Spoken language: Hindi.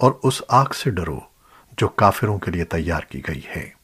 और उस आग से डरो जो काफिरों के लिए तैयार की गई है।